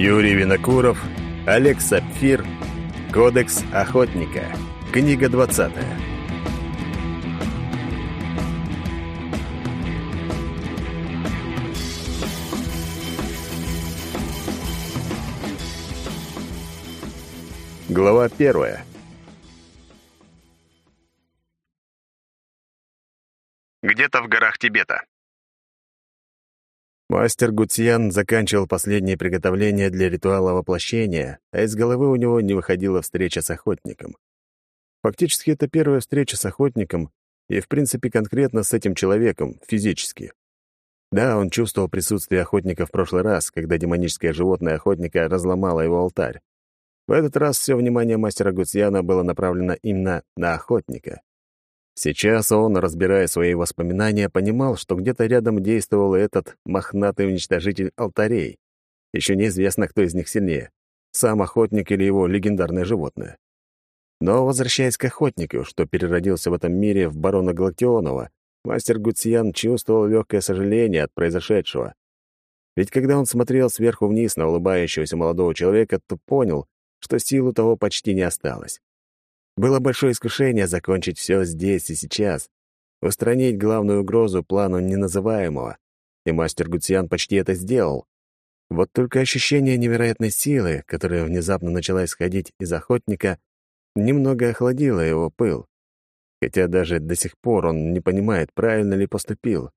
Юрий Винокуров, Олег Сапфир, Кодекс охотника. Книга 20. Глава 1. Где-то в горах Тибета. Мастер Гуцьян заканчивал последние приготовления для ритуала воплощения, а из головы у него не выходила встреча с охотником. Фактически, это первая встреча с охотником и, в принципе, конкретно с этим человеком, физически. Да, он чувствовал присутствие охотника в прошлый раз, когда демоническое животное охотника разломало его алтарь. В этот раз все внимание мастера Гуцьяна было направлено именно на охотника. Сейчас он, разбирая свои воспоминания, понимал, что где-то рядом действовал этот мохнатый уничтожитель алтарей. Еще неизвестно, кто из них сильнее — сам охотник или его легендарное животное. Но, возвращаясь к охотнику, что переродился в этом мире в барона Галактионова, мастер Гуцьян чувствовал легкое сожаление от произошедшего. Ведь когда он смотрел сверху вниз на улыбающегося молодого человека, то понял, что сил у того почти не осталось. Было большое искушение закончить все здесь и сейчас, устранить главную угрозу плану неназываемого, и мастер Гуциан почти это сделал. Вот только ощущение невероятной силы, которая внезапно начала исходить из охотника, немного охладило его пыл. Хотя даже до сих пор он не понимает, правильно ли поступил.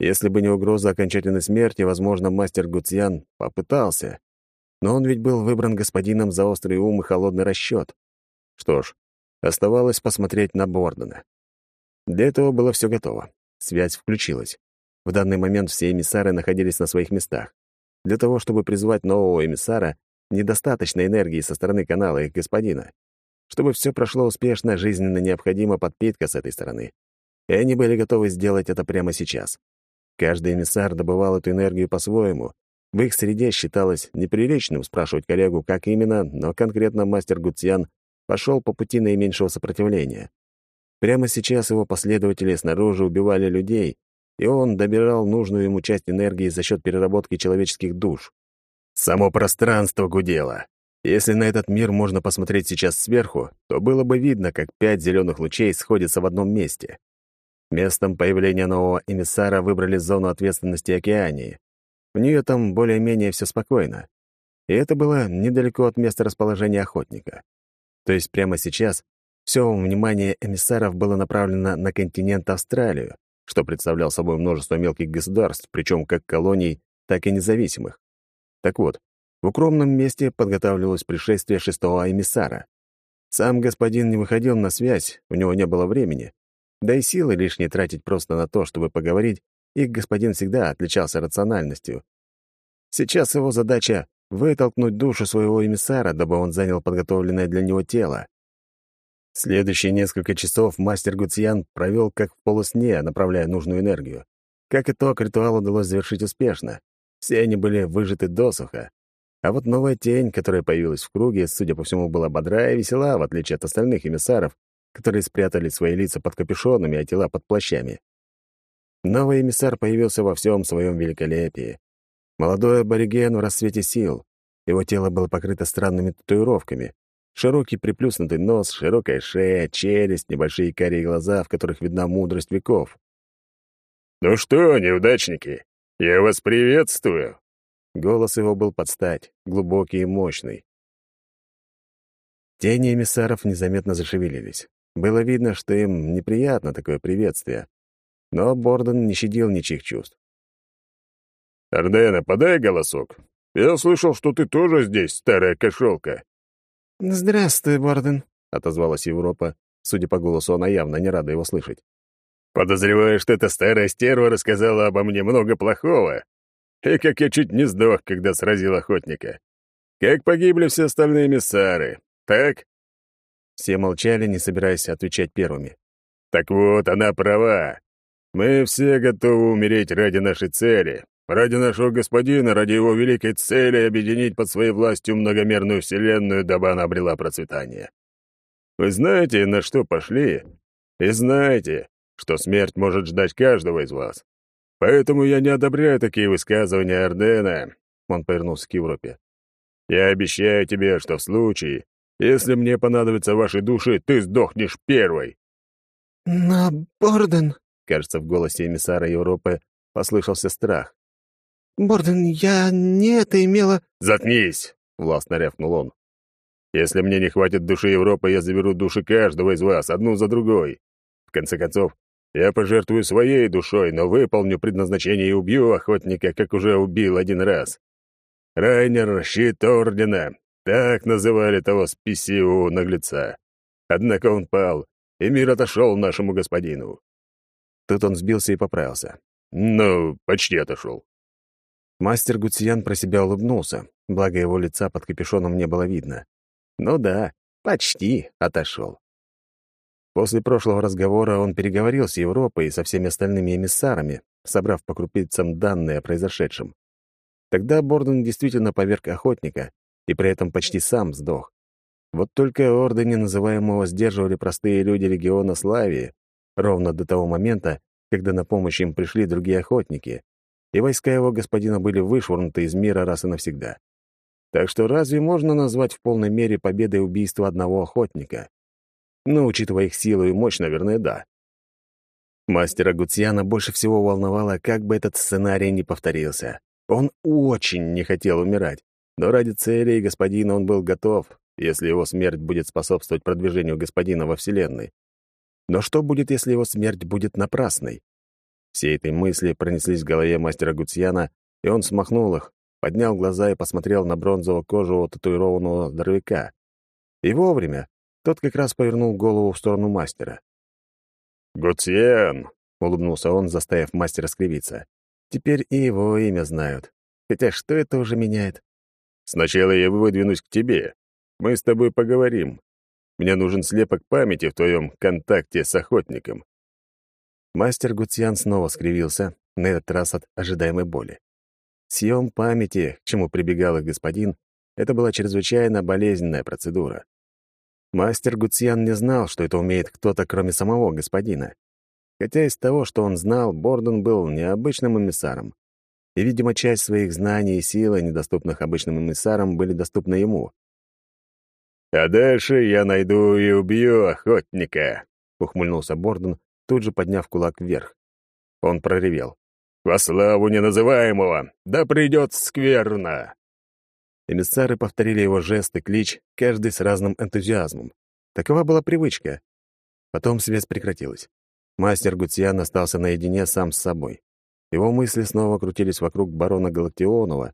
Если бы не угроза окончательной смерти, возможно, мастер Гуцьян попытался. Но он ведь был выбран господином за острый ум и холодный расчет. Что ж, оставалось посмотреть на Бордена. Для этого было все готово. Связь включилась. В данный момент все эмиссары находились на своих местах. Для того, чтобы призвать нового эмиссара, недостаточно энергии со стороны канала их господина. Чтобы все прошло успешно, жизненно необходима подпитка с этой стороны. И они были готовы сделать это прямо сейчас. Каждый эмиссар добывал эту энергию по-своему. В их среде считалось неприличным спрашивать коллегу, как именно, но конкретно мастер Гуцьян пошел по пути наименьшего сопротивления. Прямо сейчас его последователи снаружи убивали людей, и он добирал нужную ему часть энергии за счет переработки человеческих душ. Само пространство гудело. Если на этот мир можно посмотреть сейчас сверху, то было бы видно, как пять зеленых лучей сходятся в одном месте. Местом появления нового эмиссара выбрали зону ответственности океании. В нее там более-менее все спокойно. И это было недалеко от места расположения охотника. То есть прямо сейчас все внимание эмиссаров было направлено на континент Австралию, что представлял собой множество мелких государств, причем как колоний, так и независимых. Так вот, в укромном месте подготавливалось пришествие шестого эмиссара. Сам господин не выходил на связь, у него не было времени. Да и силы лишние тратить просто на то, чтобы поговорить, их господин всегда отличался рациональностью. Сейчас его задача вытолкнуть душу своего эмиссара, дабы он занял подготовленное для него тело. Следующие несколько часов мастер Гуцьян провел как в полусне, направляя нужную энергию. Как итог, ритуал удалось завершить успешно. Все они были выжаты досуха. А вот новая тень, которая появилась в круге, судя по всему, была бодра и весела, в отличие от остальных эмиссаров, которые спрятали свои лица под капюшонами, а тела под плащами. Новый эмиссар появился во всем своем великолепии. Молодой абориген в рассвете сил. Его тело было покрыто странными татуировками. Широкий приплюснутый нос, широкая шея, челюсть, небольшие карие глаза, в которых видна мудрость веков. «Ну что, неудачники, я вас приветствую!» Голос его был под стать, глубокий и мощный. Тени эмиссаров незаметно зашевелились. Было видно, что им неприятно такое приветствие. Но Борден не щадил ничьих чувств. «Ардена, подай голосок. Я слышал, что ты тоже здесь, старая кошелка». «Здравствуй, Борден», — отозвалась Европа. Судя по голосу, она явно не рада его слышать. «Подозреваю, что эта старая стерва рассказала обо мне много плохого. И как я чуть не сдох, когда сразил охотника. Как погибли все остальные миссары, так?» Все молчали, не собираясь отвечать первыми. «Так вот, она права. Мы все готовы умереть ради нашей цели, Ради нашего господина, ради его великой цели объединить под своей властью многомерную вселенную, дабы она обрела процветание. Вы знаете, на что пошли, и знаете, что смерть может ждать каждого из вас. Поэтому я не одобряю такие высказывания Ордена. Он повернулся к Европе. «Я обещаю тебе, что в случае, если мне понадобятся ваши души, ты сдохнешь первой!» «Но, Борден...» — кажется, в голосе эмиссара Европы послышался страх. «Борден, я не это имела...» «Заткнись!» — властно рявкнул он. «Если мне не хватит души Европы, я заберу души каждого из вас, одну за другой. В конце концов, я пожертвую своей душой, но выполню предназначение и убью охотника, как уже убил один раз. Райнер — щит Ордена. Так называли того спесивого наглеца. Однако он пал, и мир отошел нашему господину. Тут он сбился и поправился. Ну, почти отошел. Мастер Гуцьян про себя улыбнулся, благо его лица под капюшоном не было видно. Ну да, почти отошел. После прошлого разговора он переговорил с Европой и со всеми остальными эмиссарами, собрав по крупицам данные о произошедшем. Тогда Борден действительно поверг охотника, и при этом почти сам сдох. Вот только ордене называемого сдерживали простые люди легиона Славии, ровно до того момента, когда на помощь им пришли другие охотники, и войска его господина были вышвырнуты из мира раз и навсегда. Так что разве можно назвать в полной мере победой убийство одного охотника? Ну, учитывая их силу и мощь, наверное, да. Мастера Гуциана больше всего волновало, как бы этот сценарий не повторился. Он очень не хотел умирать, но ради цели и господина он был готов, если его смерть будет способствовать продвижению господина во Вселенной. Но что будет, если его смерть будет напрасной? Все эти мысли пронеслись в голове мастера Гуцьяна, и он смахнул их, поднял глаза и посмотрел на бронзово-кожевого татуированного здоровяка. И вовремя тот как раз повернул голову в сторону мастера. «Гуцьян!» — улыбнулся он, заставив мастера скривиться. Теперь и его имя знают. Хотя что это уже меняет? «Сначала я выдвинусь к тебе. Мы с тобой поговорим. Мне нужен слепок памяти в твоем контакте с охотником». Мастер Гуцьян снова скривился, на этот раз от ожидаемой боли. Съем памяти, к чему прибегал их господин, это была чрезвычайно болезненная процедура. Мастер Гуцьян не знал, что это умеет кто-то, кроме самого господина. Хотя из того, что он знал, Борден был необычным эмиссаром. И, видимо, часть своих знаний и силы, недоступных обычным эмиссарам, были доступны ему. «А дальше я найду и убью охотника», — ухмыльнулся Борден, тут же подняв кулак вверх. Он проревел. «Во славу неназываемого! Да придет скверно!» Эмиссары повторили его жест и клич, каждый с разным энтузиазмом. Такова была привычка. Потом связь прекратилась. Мастер Гутьян остался наедине сам с собой. Его мысли снова крутились вокруг барона Галактионова,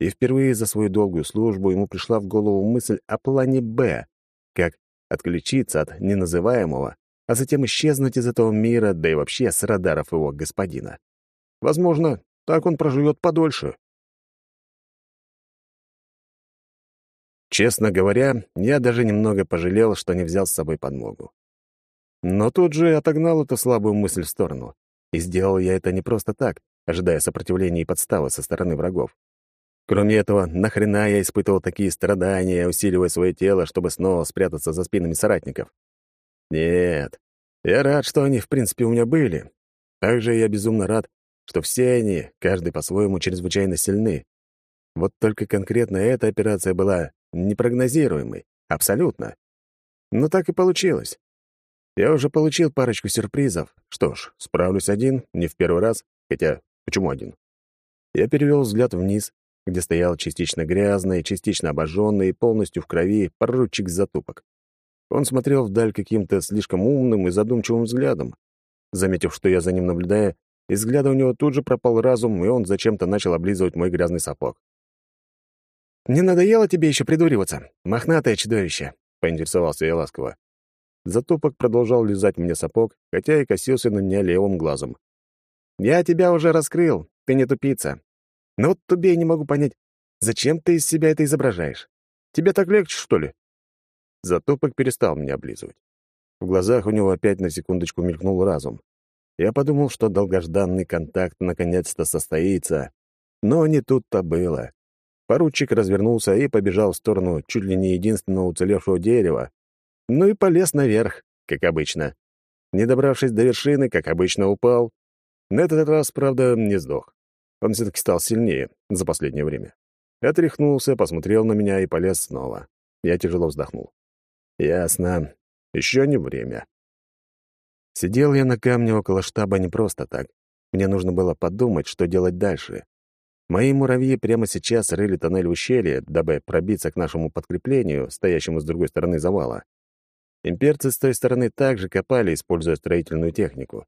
и впервые за свою долгую службу ему пришла в голову мысль о плане «Б», как отключиться от неназываемого, а затем исчезнуть из этого мира, да и вообще с радаров его господина. Возможно, так он проживет подольше. Честно говоря, я даже немного пожалел, что не взял с собой подмогу. Но тут же отогнал эту слабую мысль в сторону. И сделал я это не просто так, ожидая сопротивления и подставы со стороны врагов. Кроме этого, нахрена я испытывал такие страдания, усиливая свое тело, чтобы снова спрятаться за спинами соратников? Нет, я рад, что они, в принципе, у меня были. Также я безумно рад, что все они, каждый по-своему, чрезвычайно сильны. Вот только конкретно эта операция была непрогнозируемой. Абсолютно. Но так и получилось. Я уже получил парочку сюрпризов. Что ж, справлюсь один, не в первый раз. Хотя, почему один? Я перевел взгляд вниз, где стоял частично грязный, частично обожженный полностью в крови поручик затупок. Он смотрел вдаль каким-то слишком умным и задумчивым взглядом. Заметив, что я за ним наблюдаю, из взгляда у него тут же пропал разум, и он зачем-то начал облизывать мой грязный сапог. «Не надоело тебе еще придуриваться, мохнатое чудовище?» — поинтересовался я ласково. Затупок продолжал лизать мне сапог, хотя и косился на меня левым глазом. «Я тебя уже раскрыл, ты не тупица. Но вот тебе я не могу понять, зачем ты из себя это изображаешь? Тебе так легче, что ли?» Затупок перестал меня облизывать. В глазах у него опять на секундочку мелькнул разум. Я подумал, что долгожданный контакт наконец-то состоится. Но не тут-то было. Поручик развернулся и побежал в сторону чуть ли не единственного уцелевшего дерева. Ну и полез наверх, как обычно. Не добравшись до вершины, как обычно, упал. На этот раз, правда, не сдох. Он все-таки стал сильнее за последнее время. Отряхнулся, посмотрел на меня и полез снова. Я тяжело вздохнул. Ясно. Еще не время. Сидел я на камне около штаба не просто так. Мне нужно было подумать, что делать дальше. Мои муравьи прямо сейчас рыли тоннель в ущелье, дабы пробиться к нашему подкреплению, стоящему с другой стороны завала. Имперцы с той стороны также копали, используя строительную технику.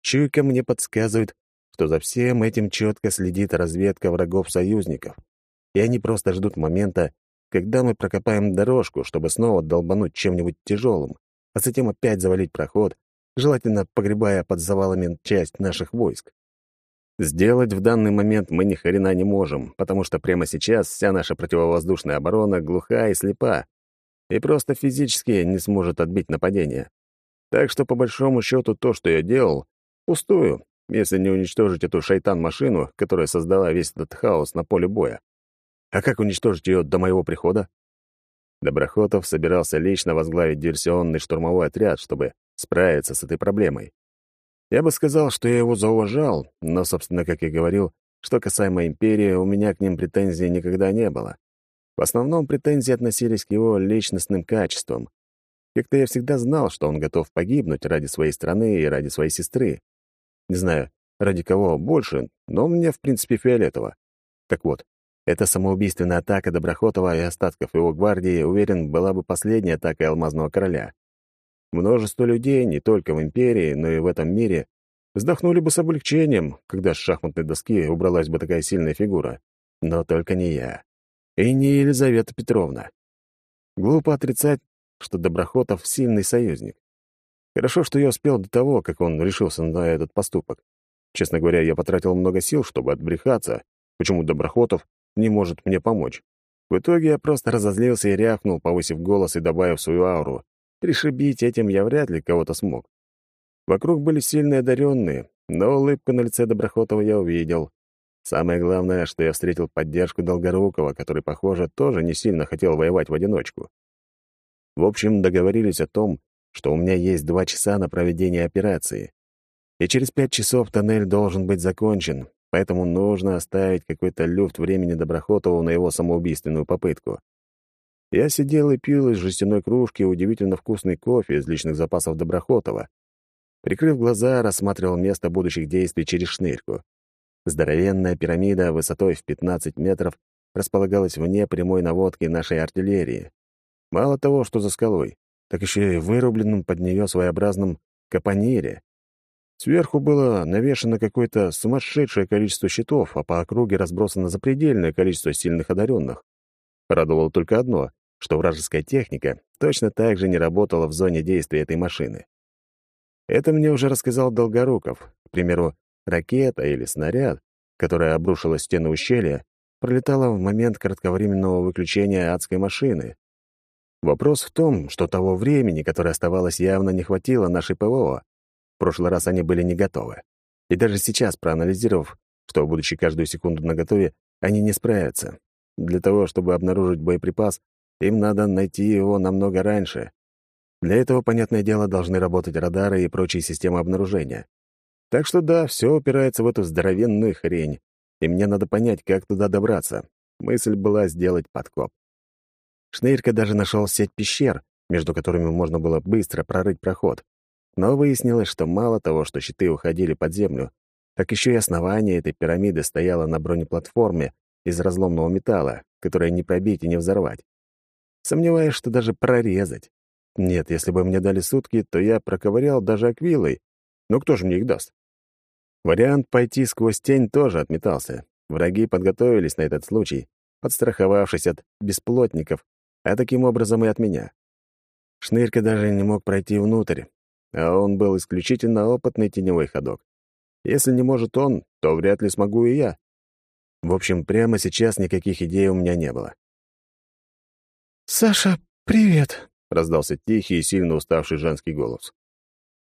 Чуйка мне подсказывает, что за всем этим четко следит разведка врагов-союзников, и они просто ждут момента, когда мы прокопаем дорожку, чтобы снова долбануть чем-нибудь тяжелым, а затем опять завалить проход, желательно погребая под завалами часть наших войск. Сделать в данный момент мы ни хрена не можем, потому что прямо сейчас вся наша противовоздушная оборона глуха и слепа, и просто физически не сможет отбить нападение. Так что, по большому счету, то, что я делал, пустую, если не уничтожить эту шайтан-машину, которая создала весь этот хаос на поле боя. А как уничтожить ее до моего прихода? Доброхотов собирался лично возглавить диверсионный штурмовой отряд, чтобы справиться с этой проблемой. Я бы сказал, что я его зауважал, но, собственно, как и говорил, что касаемо империи, у меня к ним претензий никогда не было. В основном претензии относились к его личностным качествам. Как-то я всегда знал, что он готов погибнуть ради своей страны и ради своей сестры. Не знаю, ради кого больше, но мне, в принципе, фиолетово. Так вот, эта самоубийственная атака Доброхотова и остатков его гвардии, уверен, была бы последней атакой Алмазного Короля. Множество людей, не только в Империи, но и в этом мире, вздохнули бы с облегчением, когда с шахматной доски убралась бы такая сильная фигура. Но только не я. И не Елизавета Петровна. Глупо отрицать, что Доброхотов — сильный союзник. Хорошо, что я успел до того, как он решился на этот поступок. Честно говоря, я потратил много сил, чтобы отбрехаться, почему Доброхотов не может мне помочь. В итоге я просто разозлился и рявкнул, повысив голос и добавив свою ауру. Пришибить этим я вряд ли кого-то смог. Вокруг были сильные одаренные, но улыбку на лице Доброхотова я увидел. Самое главное, что я встретил поддержку Долгорукова, который, похоже, тоже не сильно хотел воевать в одиночку. В общем, договорились о том, что у меня есть два часа на проведение операции. И через пять часов тоннель должен быть закончен, поэтому нужно оставить какой-то люфт времени Доброхотову на его самоубийственную попытку. Я сидел и пил из жестяной кружки удивительно вкусный кофе из личных запасов Доброхотова. Прикрыв глаза, рассматривал место будущих действий через шнырьку. Здоровенная пирамида высотой в 15 метров располагалась вне прямой наводки нашей артиллерии. Мало того, что за скалой, так еще и вырубленным под нее своеобразным капонире. Сверху было навешано какое-то сумасшедшее количество щитов, а по округе разбросано запредельное количество сильных одаренных. Радовало только одно, что вражеская техника точно так же не работала в зоне действия этой машины. Это мне уже рассказал Долгоруков. К примеру, ракета или снаряд, которая обрушила стену ущелья, пролетала в момент кратковременного выключения адской машины. Вопрос в том, что того времени, которое оставалось, явно не хватило нашей ПВО прошлый раз они были не готовы. И даже сейчас, проанализировав, что, будучи каждую секунду наготове, они не справятся. Для того, чтобы обнаружить боеприпас, им надо найти его намного раньше. Для этого, понятное дело, должны работать радары и прочие системы обнаружения. Так что да, все упирается в эту здоровенную хрень, и мне надо понять, как туда добраться. Мысль была сделать подкоп. Шнырька даже нашел сеть пещер, между которыми можно было быстро прорыть проход. Но выяснилось, что мало того, что щиты уходили под землю, так еще и основание этой пирамиды стояло на бронеплатформе из разломного металла, которое не пробить и не взорвать. Сомневаюсь, что даже прорезать. Нет, если бы мне дали сутки, то я проковырял даже аквилой. Но кто же мне их даст? Вариант пойти сквозь тень тоже отметался. Враги подготовились на этот случай, подстраховавшись от бесплотников, а таким образом и от меня. Шнырька даже не мог пройти внутрь, а он был исключительно опытный теневой ходок. Если не может он, то вряд ли смогу и я. В общем, прямо сейчас никаких идей у меня не было. «Саша, привет!» — раздался тихий и сильно уставший женский голос.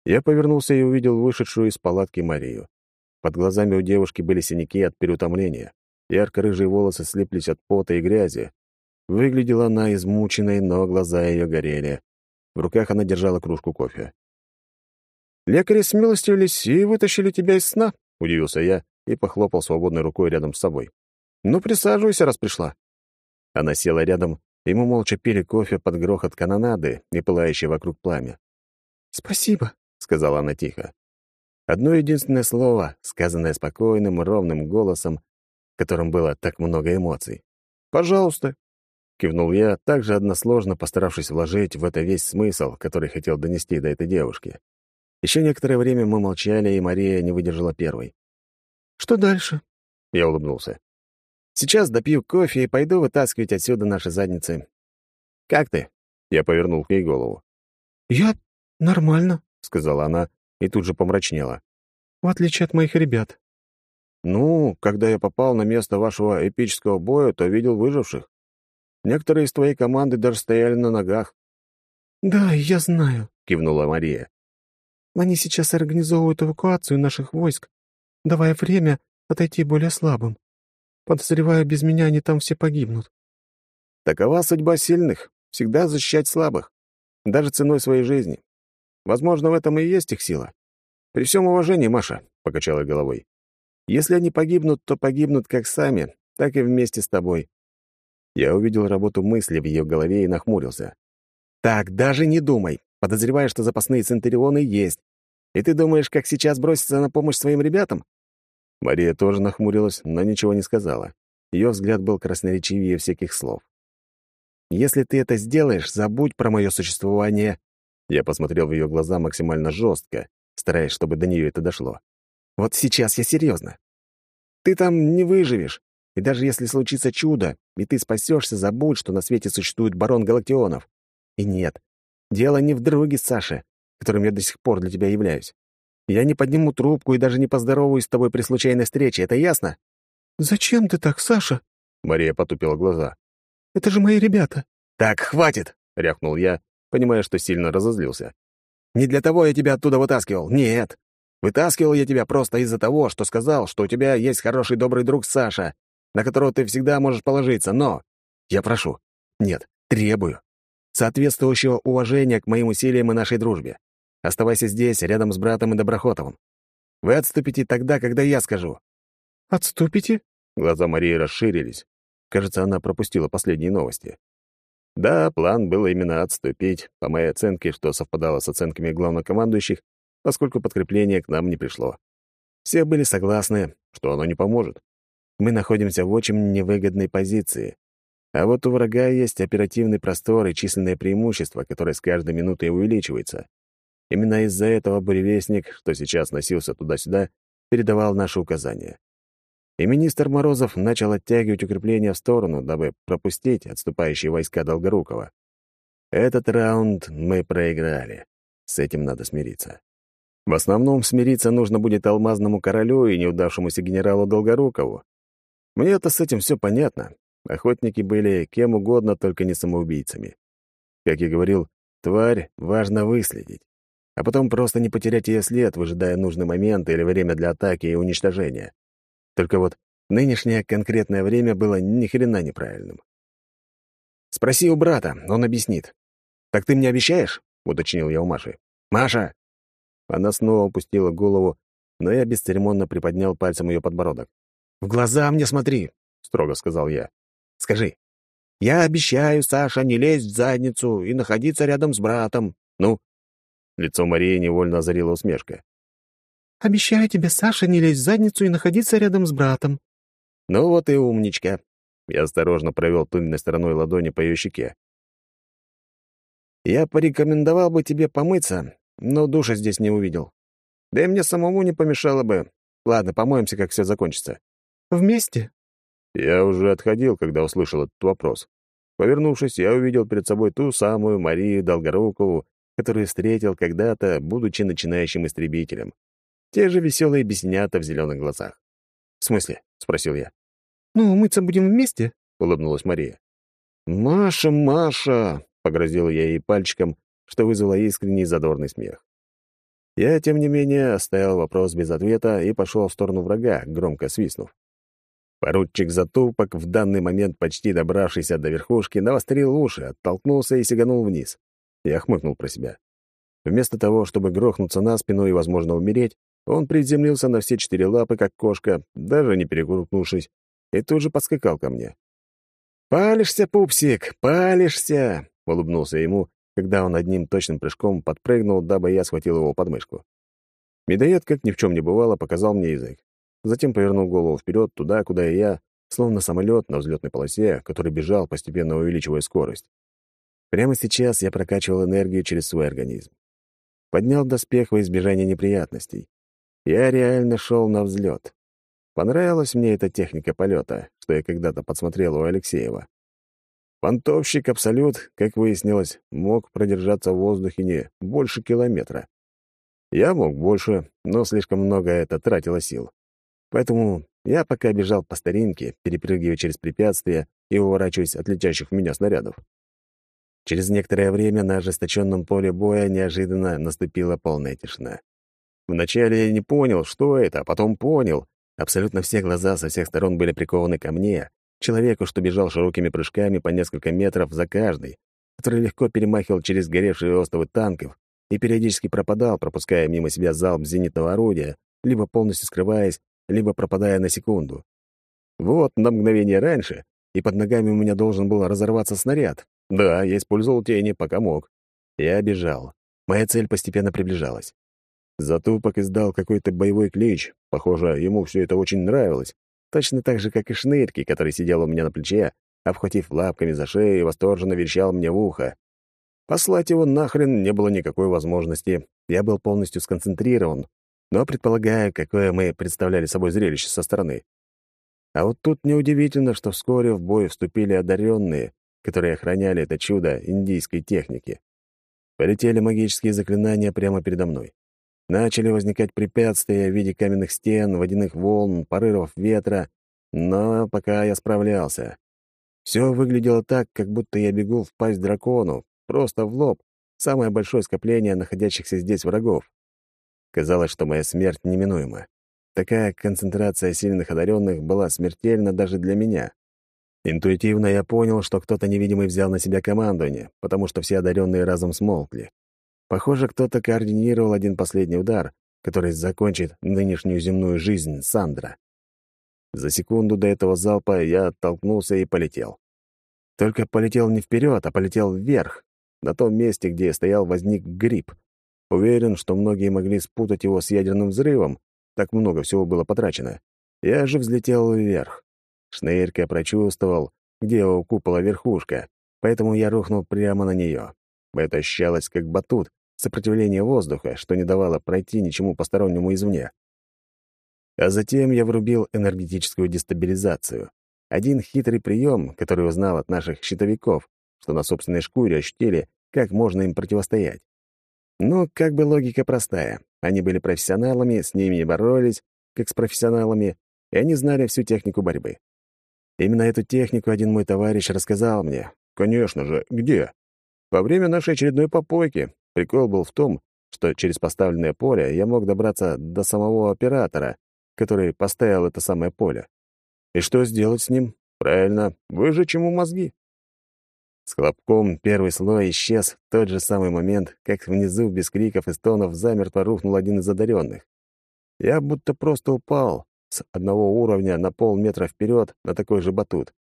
Я повернулся и увидел вышедшую из палатки Марию. Под глазами у девушки были синяки от переутомления. Ярко-рыжие волосы слиплись от пота и грязи. Выглядела она измученной, но глаза ее горели. В руках она держала кружку кофе. «Лекари смилостивились и вытащили тебя из сна», — удивился я и похлопал свободной рукой рядом с собой. «Ну, присаживайся, раз пришла». Она села рядом, и мы молча пили кофе под грохот канонады и пылающее вокруг пламя. «Спасибо», — сказала она тихо. Одно единственное слово, сказанное спокойным, ровным голосом, в котором было так много эмоций. «Пожалуйста», — кивнул я, также односложно постаравшись вложить в это весь смысл, который хотел донести до этой девушки. Еще некоторое время мы молчали, и Мария не выдержала первой. «Что дальше?» — я улыбнулся. «Сейчас допью кофе и пойду вытаскивать отсюда наши задницы. Как ты?» — я повернул к ней голову. «Я нормально», — сказала она и тут же помрачнела. «В отличие от моих ребят». «Ну, когда я попал на место вашего эпического боя, то видел выживших. Некоторые из твоей команды даже стояли на ногах». «Да, я знаю», — кивнула Мария. «Они сейчас организовывают эвакуацию наших войск, давая время отойти более слабым. Подозреваю, без меня они там все погибнут». «Такова судьба сильных — всегда защищать слабых, даже ценой своей жизни. Возможно, в этом и есть их сила. При всем уважении, Маша, — покачала головой. Если они погибнут, то погибнут как сами, так и вместе с тобой. Я увидел работу мысли в ее голове и нахмурился. «Так, даже не думай. Подозреваю, что запасные центурионы есть. И ты думаешь, как сейчас броситься на помощь своим ребятам?» Мария тоже нахмурилась, но ничего не сказала. Ее взгляд был красноречивее всяких слов. «Если ты это сделаешь, забудь про мое существование я посмотрел в ее глаза максимально жестко, стараясь, чтобы до нее это дошло. «Вот сейчас я серьезно. Ты там не выживешь. И даже если случится чудо, и ты спасешься, забудь, что на свете существует барон Галактионов. И нет, дело не в друге Саше, которым я до сих пор для тебя являюсь. Я не подниму трубку и даже не поздороваюсь с тобой при случайной встрече, это ясно?» «Зачем ты так, Саша?» Мария потупила глаза. «Это же мои ребята». «Так, хватит!» — рявкнул я понимая, что сильно разозлился. «Не для того я тебя оттуда вытаскивал. Нет. Вытаскивал я тебя просто из-за того, что сказал, что у тебя есть хороший добрый друг Саша, на которого ты всегда можешь положиться, но... Я прошу. Нет, требую. Соответствующего уважения к моим усилиям и нашей дружбе. Оставайся здесь, рядом с братом и Доброхотовым. Вы отступите тогда, когда я скажу». «Отступите?» Глаза Марии расширились. Кажется, она пропустила последние новости. Да, план был именно отступить, по моей оценке, что совпадало с оценками главнокомандующих, поскольку подкрепление к нам не пришло. Все были согласны, что оно не поможет. Мы находимся в очень невыгодной позиции. А вот у врага есть оперативный простор и численное преимущество, которое с каждой минутой увеличивается. Именно из-за этого буревестник, что сейчас носился туда-сюда, передавал наши указания и министр Морозов начал оттягивать укрепления в сторону, дабы пропустить отступающие войска Долгорукова. Этот раунд мы проиграли. С этим надо смириться. В основном смириться нужно будет алмазному королю и неудавшемуся генералу Долгорукову. Мне-то с этим все понятно. Охотники были кем угодно, только не самоубийцами. Как я говорил, тварь важно выследить, а потом просто не потерять ее след, выжидая нужный момент или время для атаки и уничтожения. Только вот нынешнее конкретное время было ни хрена неправильным. «Спроси у брата, он объяснит». «Так ты мне обещаешь?» — уточнил я у Маши. «Маша!» Она снова опустила голову, но я бесцеремонно приподнял пальцем ее подбородок. «В глаза мне смотри!» — строго сказал я. «Скажи, я обещаю, Саша, не лезть в задницу и находиться рядом с братом. Ну?» Лицо Марии невольно озарила усмешка. Обещаю тебе, Саша, не лезть в задницу и находиться рядом с братом». «Ну вот и умничка». Я осторожно провел тыльной стороной ладони по ее щеке. «Я порекомендовал бы тебе помыться, но душа здесь не увидел. Да и мне самому не помешало бы. Ладно, помоемся, как все закончится». «Вместе?» Я уже отходил, когда услышал этот вопрос. Повернувшись, я увидел перед собой ту самую Марию Долгорукову, которую встретил когда-то, будучи начинающим истребителем. Те же веселые беснята в зеленых глазах. «В смысле?» — спросил я. «Ну, мыться будем вместе?» — улыбнулась Мария. «Маша, Маша!» — погрозил я ей пальчиком, что вызвало искренний задорный смех. Я, тем не менее, оставил вопрос без ответа и пошел в сторону врага, громко свистнув. Поручик Затупок, в данный момент почти добравшийся до верхушки, навострил уши, оттолкнулся и сиганул вниз. Я хмыкнул про себя. Вместо того, чтобы грохнуться на спину и, возможно, умереть, он приземлился на все четыре лапы, как кошка, даже не перекрутнувшись, и тут же подскакал ко мне. «Палишься, пупсик, палишься!» — улыбнулся ему, когда он одним точным прыжком подпрыгнул, дабы я схватил его подмышку. Медоед, как ни в чем не бывало, показал мне язык. Затем повернул голову вперед туда, куда и я, словно самолет на взлетной полосе, который бежал, постепенно увеличивая скорость. Прямо сейчас я прокачивал энергию через свой организм. Поднял доспех во избежание неприятностей. Я реально шел на взлет. Понравилась мне эта техника полета, что я когда-то подсмотрел у Алексеева. Понтовщик Абсолют, как выяснилось, мог продержаться в воздухе не больше километра. Я мог больше, но слишком много это тратило сил. Поэтому я пока бежал по старинке, перепрыгивая через препятствия и уворачиваясь от летящих в меня снарядов. Через некоторое время на ожесточенном поле боя неожиданно наступила полная тишина. Вначале я не понял, что это, а потом понял. Абсолютно все глаза со всех сторон были прикованы ко мне, человеку, что бежал широкими прыжками по несколько метров за каждый, который легко перемахивал через горевшие остовы танков и периодически пропадал, пропуская мимо себя залп зенитного орудия, либо полностью скрываясь, либо пропадая на секунду. Вот на мгновение раньше, и под ногами у меня должен был разорваться снаряд. Да, я использовал тени, пока мог. Я бежал. Моя цель постепенно приближалась. Затупок издал какой-то боевой клич. Похоже, ему все это очень нравилось. Точно так же, как и Шнырки, который сидел у меня на плече, обхватив лапками за шею восторженно вещал мне в ухо. Послать его нахрен не было никакой возможности. Я был полностью сконцентрирован, но предполагая, какое мы представляли собой зрелище со стороны. А вот тут неудивительно, что вскоре в бой вступили одаренные, которые охраняли это чудо индийской техники. Полетели магические заклинания прямо передо мной. Начали возникать препятствия в виде каменных стен, водяных волн, порывов ветра, но пока я справлялся. Все выглядело так, как будто я бегу в пасть дракону, просто в лоб, самое большое скопление находящихся здесь врагов. Казалось, что моя смерть неминуема. Такая концентрация сильных одаренных была смертельна даже для меня. Интуитивно я понял, что кто-то невидимый взял на себя командование, потому что все одаренные разом смолкли. Похоже, кто-то координировал один последний удар, который закончит нынешнюю земную жизнь Сандра. За секунду до этого залпа я оттолкнулся и полетел. Только полетел не вперед, а полетел вверх. На том месте, где я стоял, возник гриб. Уверен, что многие могли спутать его с ядерным взрывом. Так много всего было потрачено. Я же взлетел вверх. Шнырька прочувствовал, где у купола верхушка, поэтому я рухнул прямо на нее. Это ощущалось как батут, сопротивление воздуха, что не давало пройти ничему постороннему извне. А затем я врубил энергетическую дестабилизацию. Один хитрый прием, который узнал от наших щитовиков, что на собственной шкуре ощутили, как можно им противостоять. Ну, как бы логика простая. Они были профессионалами, с ними боролись, как с профессионалами, и они знали всю технику борьбы. Именно эту технику один мой товарищ рассказал мне. Конечно же, где? Во время нашей очередной попойки, Прикол был в том, что через поставленное поле я мог добраться до самого оператора, который поставил это самое поле. И что сделать с ним? Правильно, выжечь ему мозги. С хлопком первый слой исчез в тот же самый момент, как внизу без криков и стонов замертво рухнул один из одаренных. Я будто просто упал с одного уровня на полметра вперед на такой же батут.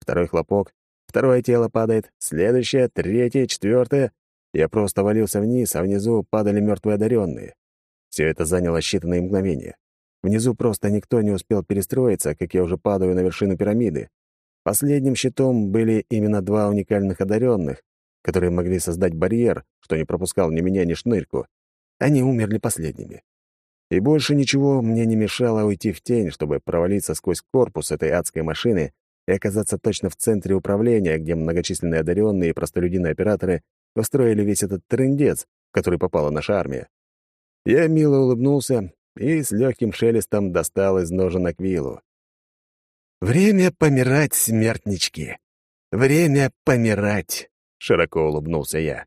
Второй хлопок, второе тело падает, следующее, третье, четвертое, я просто валился вниз, а внизу падали мертвые одаренные. Все это заняло считанные мгновения. Внизу просто никто не успел перестроиться, как я уже падаю на вершину пирамиды. Последним щитом были именно два уникальных одаренных, которые могли создать барьер, что не пропускал ни меня, ни шнырьку. Они умерли последними. И больше ничего мне не мешало уйти в тень, чтобы провалиться сквозь корпус этой адской машины и оказаться точно в центре управления, где многочисленные одаренные и простолюдины-операторы устроили весь этот трындец, в который попала наша армия. Я мило улыбнулся и с легким шелестом достал из ножен аквилу. «Время помирать, смертнички! Время помирать!» — широко улыбнулся я.